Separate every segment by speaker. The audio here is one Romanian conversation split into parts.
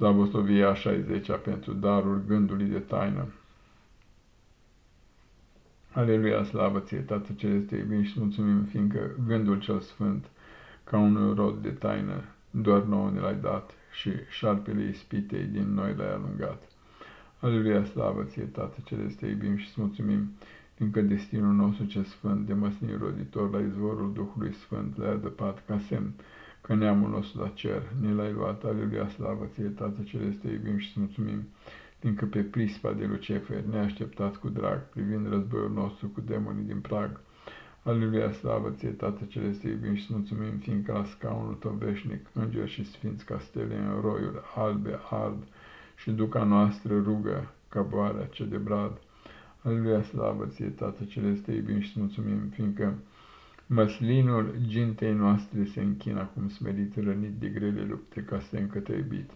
Speaker 1: Slavosovia 60 pentru darul gândului de taină. Aleluia, slavă ție, Tată Celeste, iubim și mulțumim, fiindcă gândul cel sfânt, ca un rod de taină, doar nouă ne l-ai dat și șarpele ispitei din noi l-ai alungat. Aleluia, slavă ție, Tată Celeste, iubim și mulțumim, fiindcă destinul nostru cel sfânt, de măsnii roditor la izvorul Duhului Sfânt, l-ai adăpat ca semn că neamul nostru la cer ne l-ai luat, aleluia, slavă ție, Tată Celeste, iubim și mulțumim, fiindcă pe prispa de Lucefer neașteptat cu drag, privind războiul nostru cu demonii din prag, Aleluia, slavă ție, Tată Celeste, iubim și mulțumim, fiindcă la scaunul tău veșnic, îngeri și sfinți ca stele în roiul albe ard și duca noastră rugă ca boarea ce de brad. Aleluia, slavă ție, Tată Celeste, iubim și mulțumim, fiindcă Măslinul gintei noastre se închină acum smerit, rănit de grele lupte, ca să încă te iubit,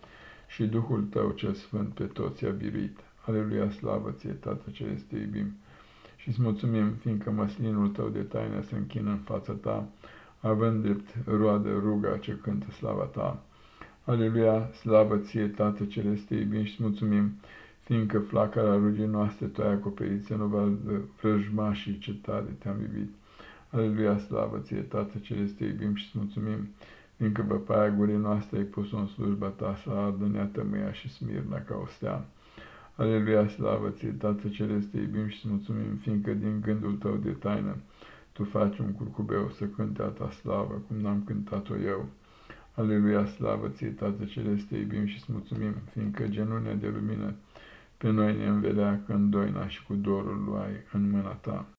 Speaker 1: și Duhul tău cel sfânt pe toți a biruit. Aleluia, slavă ție, Tată Celeste, iubim, și-ți mulțumim, fiindcă măslinul tău de taină se închină în fața ta, având drept roadă ruga ce cântă slava ta. Aleluia, slavă ție, Tată Celeste, iubim și mulțumim, fiindcă flacăra rugii noastre tu ai acoperit, să nu va vrăjma și ce tare te-am iubit. Aleluia, slavă ție, Tată Celeste, iubim și mulțumim, fiindcă băpaia gurii noastre ai pus-o în slujba ta să ardă neatămâia și smirna ca o stea. Aleluia, slavă ție, Tată Celeste, iubim și mulțumim, fiindcă din gândul tău de taină tu faci un curcubeu să cânte a ta slavă, cum n-am cântat-o eu. Aleluia, slavă ție, Tată Celeste, iubim și mulțumim, fiindcă genunia de lumină pe noi ne învelea când doina și cu dorul luai în mâna ta.